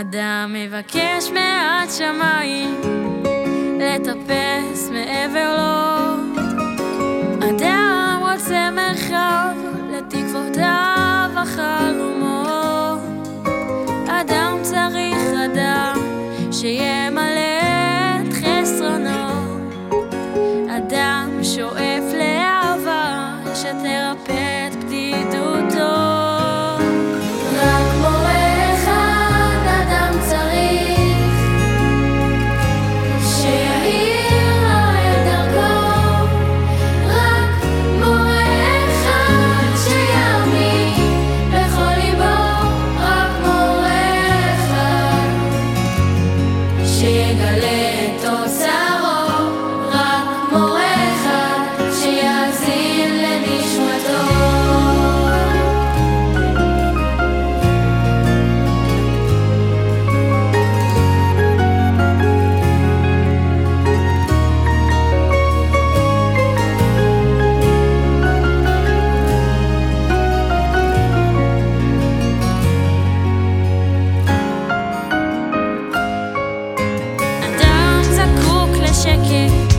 אדם מבקש מעט שמיים לטפס מעבר לו. אדם רוצה מרחב לתקוותיו החלומו. אדם צריך אדם שימלא את חסרונו. אדם שואף לאהבה שתרפא Chega lento check it.